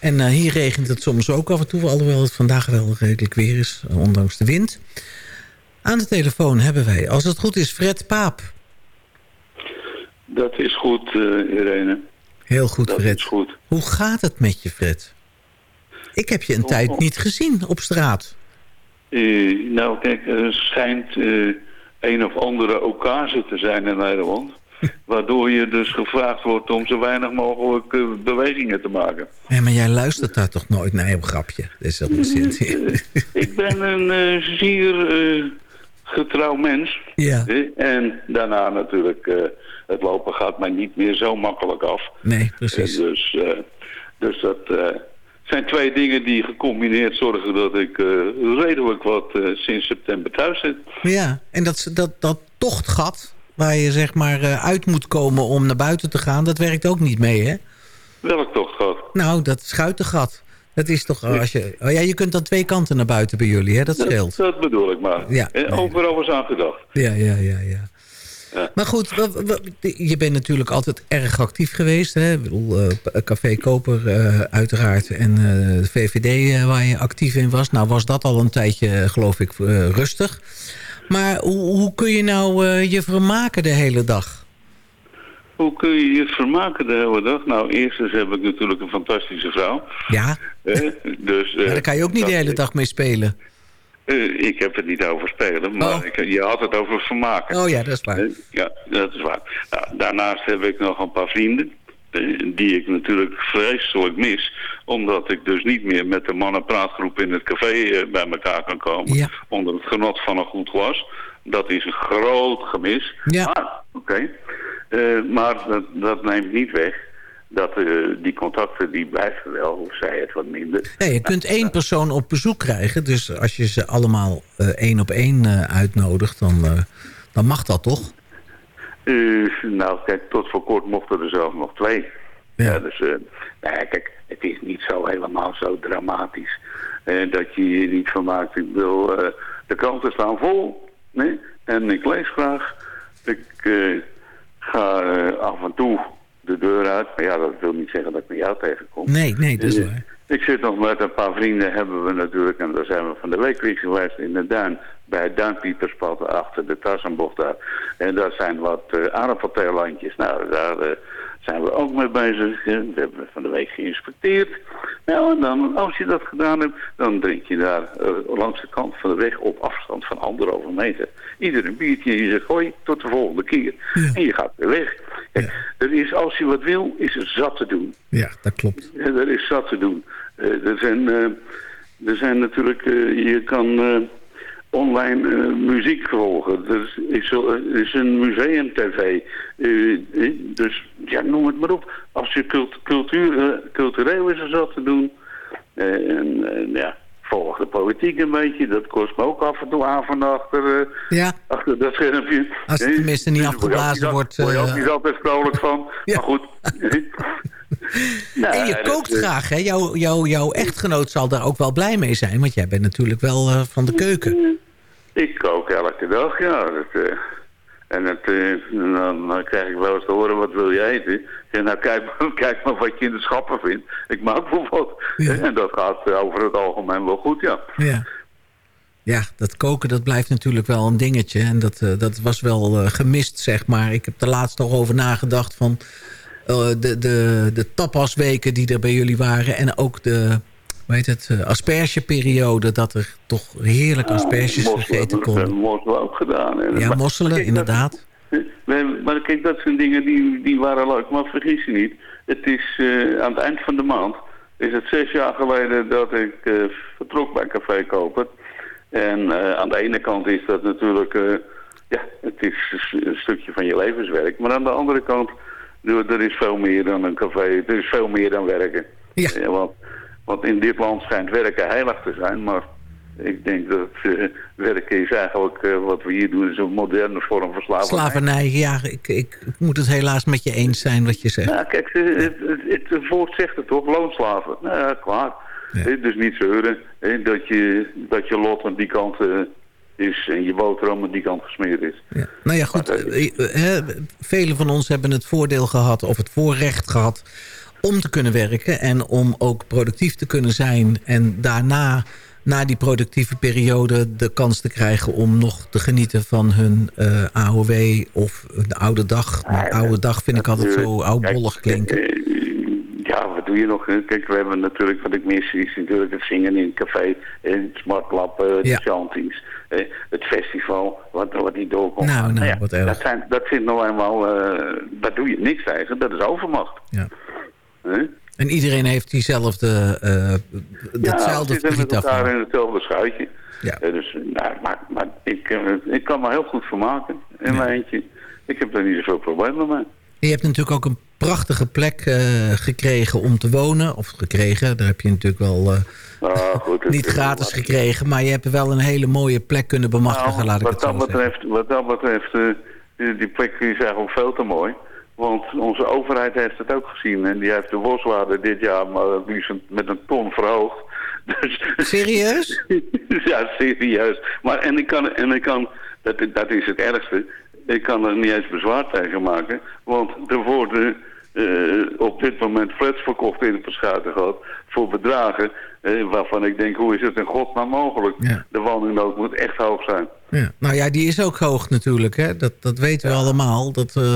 En eh, hier regent het soms ook af en toe, alhoewel het vandaag wel redelijk weer is, eh, ondanks de wind. Aan de telefoon hebben wij, als het goed is, Fred Paap. Dat is goed, eh, Irene. Heel goed, Dat Fred. is goed. Hoe gaat het met je, Fred? Ik heb je een tijd niet gezien op straat. Nou, kijk, er schijnt een of andere occasie te zijn in Nederland. Waardoor je dus gevraagd wordt om zo weinig mogelijk eh, bewegingen te maken. Ja, maar jij luistert daar toch nooit naar, een grapje. Is dat zin. Ik ben een eh, zeer eh, getrouw mens. Ja. Eh, En daarna natuurlijk, eh, het lopen gaat mij niet meer zo makkelijk af. Nee, precies. Eh, dus, eh, dus dat eh, zijn twee dingen die gecombineerd zorgen dat ik eh, redelijk wat eh, sinds september thuis zit. Ja, en dat, dat, dat tochtgat waar je zeg maar eh, uit moet komen om naar buiten te gaan... dat werkt ook niet mee, hè? Welk toch gehad? Nou, dat schuitengat. Dat is toch als je... Oh ja, je kunt dan twee kanten naar buiten bij jullie, hè? Dat scheelt. Dat bedoel ik maar. Ja, Eh, nee. Overal was aan gedacht. Ja, ja, ja, ja. Maar goed, je bent natuurlijk altijd erg actief geweest. Hè? Ik bedoel, eh, Café Koper eh, uiteraard en de VVD waar je actief in was. Nou was dat al een tijdje, geloof ik, rustig. Maar hoe, hoe kun je nou eh, je vermaken de hele dag? Hoe kun je je vermaken de hele dag? Nou, eerst eens heb ik natuurlijk een fantastische vrouw. Ja, Hè? Dus, eh, maar daar kan je ook niet de hele dag mee spelen. Eh, ik heb het niet over spelen, maar Oh. ik, je had het over vermaken. Oh ja, dat is waar. Eh, Ja, dat is waar. Nou, daarnaast heb ik nog een paar vrienden. Die ik natuurlijk vreselijk mis. Omdat ik dus niet meer met de mannenpraatgroep in het café eh, bij elkaar kan komen. Ja. Onder het genot van een goed glas. Dat is een groot gemis. Ja. Maar, oké. Eh, maar dat, dat neemt niet weg dat eh, die contacten die blijven wel, of zij het wat minder. Ja, je kunt één persoon op bezoek krijgen. Dus als je ze allemaal één op één uitnodigt, dan, dan mag dat toch? Eh, nou, kijk, tot voor kort mochten er zelfs nog twee. Ja. Ja, dus, nou ja, kijk, het is niet zo helemaal zo dramatisch eh, dat je je niet vermaakt. Ik wil, de kranten staan vol, nee? en ik lees graag. Ik ga af en toe de deur uit, maar ja, dat wil niet zeggen dat ik met jou tegenkom. Nee, nee, dat is waar. Ik zit nog met een paar vrienden, hebben we natuurlijk, en daar zijn we van de week weer geweest in de duin, bij het achter de Tassenbocht daar. En daar zijn wat uh, aardappelteerlandjes. Nou, daar eh, zijn we ook mee bezig. Dat hebben we van de week geïnspecteerd. Nou, en dan, als je dat gedaan hebt, dan drink je daar eh, langs de kant van de weg op afstand van anderhalve meter. Ieder een biertje en je zegt, hoi, tot de volgende keer. En je gaat weer weg. Kijk, er is, als je wat wil, is er zat te doen. Ja, dat klopt. Er is zat te doen. Er, zijn, er zijn natuurlijk, je kan online eh, muziek volgen. Er is, zo- er is een museum-tv. Eh, eh, dus ja, noem het maar op. Als je cult- cultuur, eh, cultureel is er zat te doen. Eh, en eh, ja, volg de politiek een beetje. Dat kost me ook af en toe aan van achter, eh, Ja, achter dat schermpje. Als het tenminste niet daar afgeblazen wordt, Word je ook eh, niet altijd vrolijk van. Ja. Maar goed. Nou, en je kookt eh, graag, hè? Jouw, jouw, jouw echtgenoot zal daar ook wel blij mee zijn. Want jij bent natuurlijk wel van de keuken. Ik kook elke dag, ja. Dat, en eh, dan, krijg ik wel eens te horen, wat wil je eten? Zeg, nou, kijk, maar- kijk maar wat je in de schappen vindt. Ik maak wel wat. Ja. En dat gaat eh, over het algemeen wel goed, ja. Ja. Ja, dat koken dat blijft natuurlijk wel een dingetje. En dat, eh, dat was wel gemist, zeg maar. Ik heb er laatst nog over nagedacht van... de, de, de tapasweken die er bij jullie waren... en ook de, hoe heet het, eh, aspergeperiode... dat er toch heerlijk asperges Mosselen gegeten konden. mosselen ook gedaan. Ja, mosselen, kijk, inderdaad. Dat, maar kijk, dat zijn dingen die, die waren leuk. Maar vergis je niet, het is eh, aan het eind van de maand... is het zes jaar geleden dat ik eh, vertrok bij Café Koper. En aan de ene kant is dat natuurlijk... ja, het is een stukje van je levenswerk. Maar aan de andere kant, er is veel meer dan een café. Er is veel meer dan werken. Ja. Want, want in dit land schijnt werken heilig te zijn, maar ik denk dat eh, werken is eigenlijk eh, wat we hier doen, is een moderne vorm van slavernij. Slavernij, ja, ik, ik moet het helaas met je eens zijn wat je zegt. Ja, kijk, eh, het, het, het woord zegt het toch, loonslaven. Nou ja, klaar. Ja. Eh, Dus niet zeuren eh, dat, je, dat je lot aan die kant is en je boterham aan die kant gesmeerd is. Ja. Nou ja, goed. eh, Velen van ons hebben het voordeel gehad of het voorrecht gehad om te kunnen werken en om ook productief te kunnen zijn. En daarna, na die productieve periode, de kans te krijgen om nog te genieten van hun eh, AOW of de oude dag. Maar oude dag vind ik altijd zo oudbollig klinken. Eh, Ja, wat doe je nog? Kijk, we hebben natuurlijk, wat ik mis, is natuurlijk het zingen in het café, eh, het eh, de Ja. chanties, eh, het festival, wat, wat niet doorkomt. Nou, nou, wat erg. dat, zijn, dat zit nou eenmaal, eh daar doe je niks tegen, dat is overmacht. Ja. Hè? En iedereen heeft diezelfde, Ja, hetzelfde we zitten met elkaar in hetzelfde schuitje. Ja. Eh, dus, nou, maar maar ik, eh, ik kan me heel goed vermaken in mijn eentje. Ik heb daar niet zoveel problemen mee. Je hebt natuurlijk ook een prachtige plek gekregen om te wonen. Of gekregen, daar heb je natuurlijk wel Nou, goed, niet gratis gekregen. Maar je hebt wel een hele mooie plek kunnen bemachtigen, Nou, laat ik wat het zo dat zeggen. betreft, Wat dat betreft, die, die plek is eigenlijk veel te mooi. Want onze overheid heeft het ook gezien. En die heeft de boswaarde dit jaar maar liefst met een ton verhoogd. Dus, Serieus? ja, serieus. Maar en ik kan, en ik kan dat, dat is het ergste, ik kan er niet eens bezwaar tegen maken. Want er worden eh, op dit moment flats verkocht in het Verschuitengat voor bedragen eh, waarvan ik denk, hoe is het in godsnaam mogelijk? Ja. De woningnood moet echt hoog zijn. Ja. Nou ja, die is ook hoog natuurlijk. Hè? Dat, dat weten we allemaal. Dat, eh,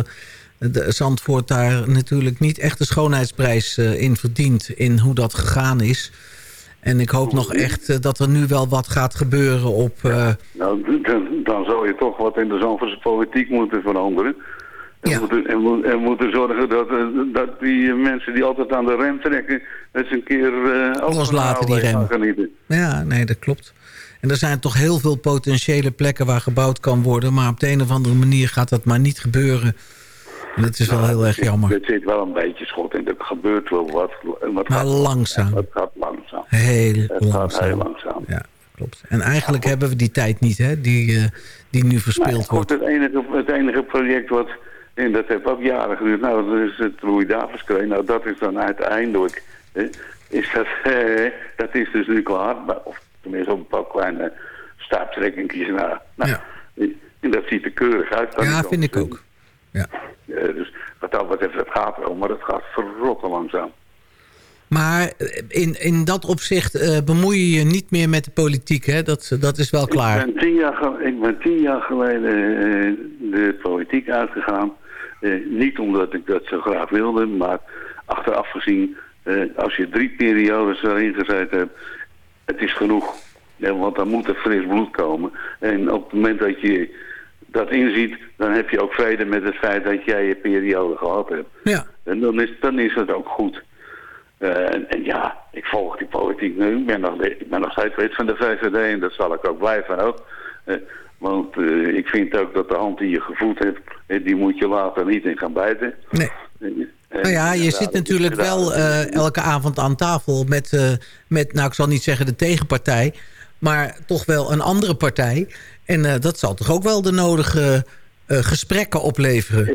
de Zandvoort daar natuurlijk niet echt de schoonheidsprijs eh, in verdient... in hoe dat gegaan is. En ik hoop nog echt eh, dat er nu wel wat gaat gebeuren op... eh, Nou, dan, dan zou je toch wat in de Zandvoortse politiek moeten veranderen. En, moeten, en, moet- en moeten zorgen dat, dat die mensen die altijd aan de rem trekken... eens een keer ook Loslaten, die rem. genieten. Ja, nee, dat klopt. En er zijn toch heel veel potentiële plekken waar gebouwd kan worden... maar op de een of andere manier gaat dat maar niet gebeuren. Dat is wel heel erg jammer. Er zit wel een beetje schot in. Er gebeurt wel wat. wat Maar gaat- langzaam. Het gaat langzaam. Heel Het gaat heel langzaam. Ja, klopt. En eigenlijk hebben we die tijd niet, hè, die, eh, die nu Nou, verspeeld wordt. het, enige, het enige project wat... En dat heeft ook jaren geduurd. Nou, dat is het Louis Davis. Nou, dat is dan uiteindelijk... Hè, is dat, eh, dat is dus nu klaar. Of tenminste op een paar kleine staaptrekkingjes naar. Nou, En dat ziet er keurig uit. Ja, vind ik ook. Ja. Eh, dus wat dat betreft, het gaat wel. Maar het gaat verrotten langzaam. Maar in, in dat opzicht eh, bemoei je je niet meer met de politiek, hè? Dat, dat is wel klaar. Ik ben tien jaar, ik ben tien jaar geleden eh, de politiek uitgegaan. Niet omdat ik dat zo graag wilde, maar achteraf gezien... als je drie periodes erin gezeten hebt, het is genoeg. Ja, want dan moet er fris bloed komen. En op het moment dat je dat inziet, dan heb je ook vrede met het feit dat jij je periode gehad hebt. Ja. En dan is, dan is het ook goed. Eh, en, en ja, ik volg die politiek nu. Ik ben nog, ik ben nog steeds lid van de VVD en dat zal ik ook blijven ook. Eh, want eh, ik vind ook dat de hand die je gevoed hebt, die moet je later niet in gaan bijten. Nee. Nou ja, je zit natuurlijk wel elke avond aan tafel met, met, nou ik zal niet zeggen de tegenpartij, maar toch wel een andere partij. En eh, dat zal toch ook wel de nodige eh, gesprekken opleveren.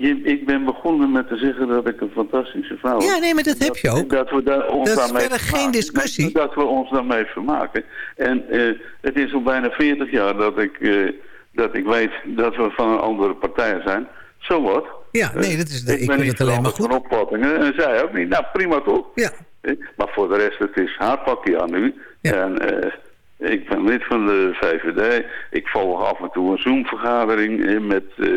Je, ik ben begonnen met te zeggen dat ik een fantastische vrouw Ja, nee, maar dat heb je ook. Dat we daar ons Dat is verder geen discussie. Dat we ons daarmee vermaken. En eh, het is al bijna 40 jaar dat ik, dat ik weet dat we van een andere partij zijn. Zo wat. Ja, nee, dat is, ik, ben vind het alleen maar goed. van opvattingen. En zij ook niet. Nou, prima toch? Ja. Maar voor de rest, het is haar pakje aan nu. En eh, ik ben lid van de VVD. Ik volg af en toe een Zoom-vergadering eh, met, eh,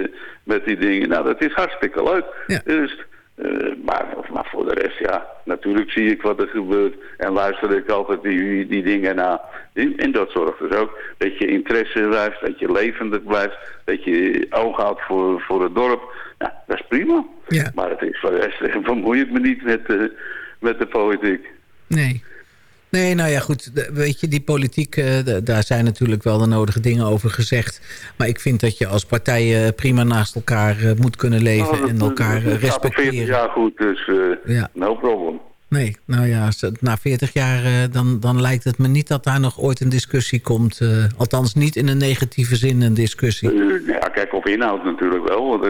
met die dingen. Nou, dat is hartstikke leuk. Dus, eh, maar, maar voor de rest, ja, natuurlijk zie ik wat er gebeurt. En luister ik altijd die, die dingen na. En dat zorgt dus ook dat je interesse blijft, dat je levendig blijft. Dat je oog houdt voor, voor het dorp. Nou, dat is prima. Ja. Maar het is voor de rest, bemoei ik me niet met, eh, met de politiek. Nee. Nee, nou ja, goed. Weet je, die politiek, eh, daar zijn natuurlijk wel de nodige dingen over gezegd. Maar ik vind dat je als partijen prima naast elkaar eh, moet kunnen leven Nou, dat- en elkaar eh, dat gaat al 40 respecteren. jaar goed, dus eh, Ja. no problem. Nee, nou ja, het na 40 jaar, eh, dan, dan lijkt het me niet dat daar nog ooit een discussie komt. eh, althans niet in een negatieve zin een discussie. Eh, ja, kijk, op inhoud natuurlijk wel. want, eh,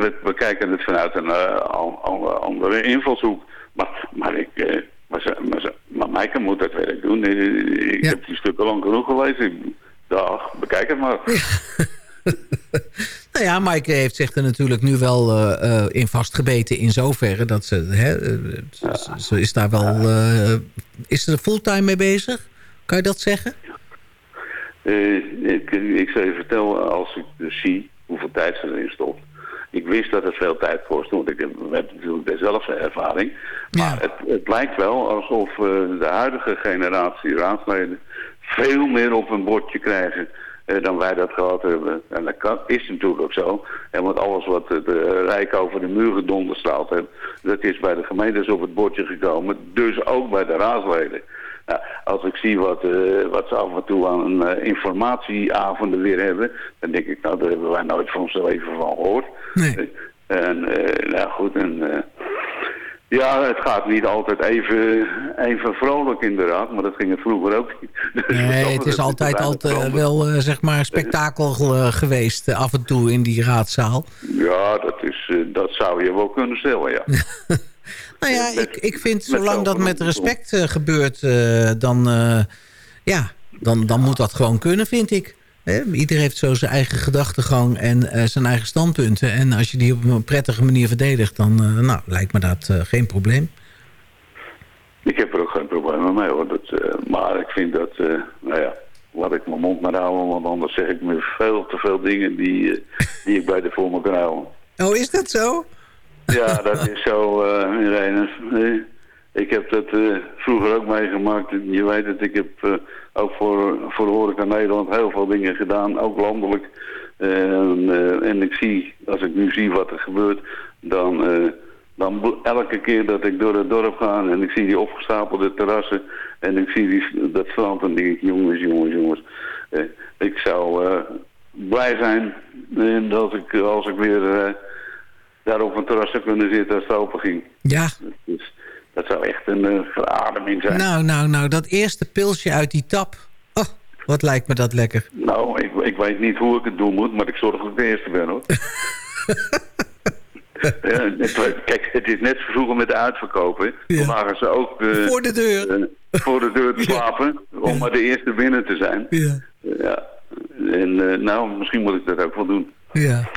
we, we kijken het vanuit een eh, an- an- andere invalshoek. Maar, maar ik... maar, ze, maar, ze, maar Maaike moet dat werk doen. Ik heb die stukken lang genoeg gelezen. Dag, bekijk het maar. Nou ja, Maaike heeft zich er natuurlijk nu wel eh, eh, in vastgebeten in zoverre dat ze... Hè, eh, ze, ze is daar wel... is ze er fulltime mee bezig? Kan je dat zeggen? Ik, ik zou je vertellen, als ik zie hoeveel tijd ze erin stopt. Ik wist dat het veel tijd kost, want ik heb, natuurlijk dezelfde ervaring. Maar het, het lijkt wel alsof eh, de huidige generatie raadsleden veel meer op een bordje krijgen eh, dan wij dat gehad hebben. En dat kan, is natuurlijk ook zo. En want alles wat de Rijk over de muur gedonderstraald heeft, dat is bij de gemeentes op het bordje gekomen. Dus ook bij de raadsleden. Nou, als ik zie wat, eh, wat ze af en toe aan eh, informatieavonden weer hebben, dan denk ik, nou, daar hebben wij nooit van ons leven van gehoord. Nee. En, eh, nou goed, en, ja, het gaat niet altijd even, even vrolijk inderdaad, maar dat ging het vroeger ook niet. Dus Nee, het is altijd, altijd wel zeg maar spektakel geweest af en toe in die raadzaal. Ja, dat, is, dat zou je wel kunnen stellen, ja. Nou ja, ik, ik vind zolang dat met respect eh, gebeurt, eh, dan, eh, ja, dan, dan moet dat gewoon kunnen, vind ik. Hè? Ieder heeft zo zijn eigen gedachtegang en zijn eigen standpunten. En als je die op een prettige manier verdedigt, dan nou, lijkt me dat geen probleem. Ik heb er ook geen probleem mee hoor. Dat, maar ik vind dat, nou ja, laat ik mijn mond maar houden, want anders zeg ik me veel te veel dingen die, die ik bij de voor me kan houden. Oh, is dat zo? Ja, dat is zo, eh Irene. Nee, Ik heb dat eh, vroeger ook meegemaakt. Je weet het, ik heb eh, ook voor, voor Horeca Nederland heel veel dingen gedaan, ook landelijk. En, ik zie, als ik nu zie wat er gebeurt, dan, dan elke keer dat ik door het dorp ga en ik zie die opgestapelde terrassen en ik zie die, dat strand en denk ik, jongens, jongens, jongens. ik zou blij zijn dat ik, als ik weer daar op een terras zou kunnen zitten als het open ging. Ja. Dus dat zou echt een eh, verademing zijn. Nou, nou, nou, dat eerste pilsje uit die tap. Oh, wat lijkt me dat lekker. Nou, ik, ik weet niet hoe ik het doen moet, maar ik zorg dat ik de eerste ben, hoor. ja, het- kijk, het is net zo vroeger met de uitverkopen. Ja. Dan lagen ze ook eh, Voor de deur. eh, voor de deur te slapen, om maar de eerste binnen te zijn. Ja. Ja. En nou, misschien moet ik dat ook wel doen. Ja.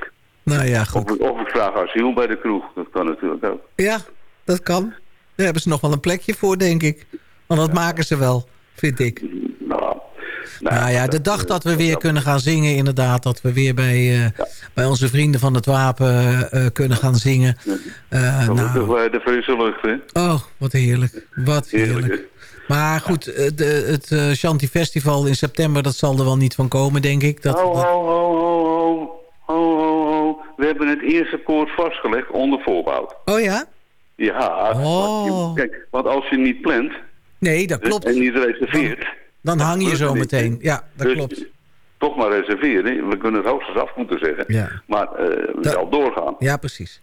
Nou ja, goed. Of, of ik vraag asiel bij de kroeg, dat kan natuurlijk ook. Ja, dat kan. Daar hebben ze nog wel een plekje voor, denk ik. Want dat maken ze wel, vind ik. Nou, Nou ja, de dag dat we weer kunnen gaan zingen, inderdaad. Dat we weer bij, eh, bij onze vrienden van het wapen eh, kunnen gaan zingen. Eh, Dan nou, de frisse lucht, hè? oh, wat heerlijk. Wat Heerlijk, heerlijk. Maar goed, eh, de, het eh, Shanti Festival in september, dat zal er wel niet van komen, denk ik. Dat, ho, ho, ho, ho, ho. We hebben het eerste koord vastgelegd onder voorbouw. Oh ja? Ja, Oh. want kijk, want als je niet plant Nee, dat klopt. en niet reserveert... Dan hang je zo meteen. Ja, dat Dus klopt. Toch maar reserveren. We kunnen het hoogstens af moeten zeggen. Ja. Maar eh wel doorgaan. Ja, precies.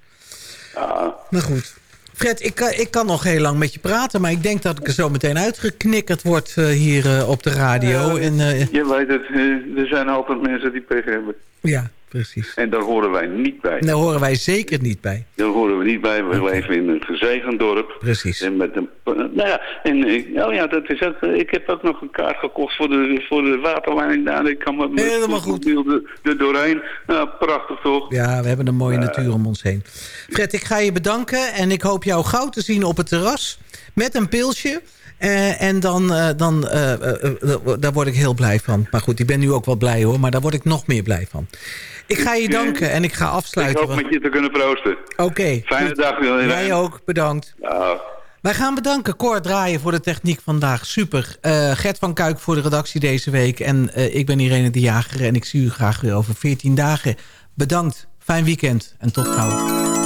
Ja. Maar goed. Fred, ik kan, ik kan nog heel lang met je praten... maar ik denk dat ik er zo meteen uitgeknikkerd word eh, hier eh, op de radio. en, eh, Je weet het, eh, er zijn altijd mensen die pech hebben. ja, precies. En daar horen wij niet bij. Daar horen wij zeker niet bij. Daar horen we niet bij. We leven in een gezegend dorp. Precies. En met een, nou ja, en ik, oh ja, dat is ook, ik heb ook nog een kaart gekocht voor de, voor de waterleiding daar. Ik kan met Helemaal goed. er, er doorheen. Nou, prachtig toch? Ja, we hebben een mooie natuur om ons heen. Fred, ik ga je bedanken en ik hoop jou gauw te zien op het terras. Met een pilsje. Eh, en dan, eh, dan eh, eh, eh, daar word ik heel blij van. Maar goed, ik ben nu ook wel blij hoor. Maar daar word ik nog meer blij van. Ik ga je danken en ik ga Ik afsluiten. hoop want- met je te kunnen proosten. Oké. Fijne goed. dag. Wilhelm. Jij ook, bedankt. Ja. Wij gaan bedanken Cor Draaien voor de techniek vandaag. Super. Eh, Gert van Kuik voor de redactie deze week. En eh, ik ben Irene de Jager en ik zie u graag weer over 14 dagen. Bedankt. Fijn weekend en tot gauw.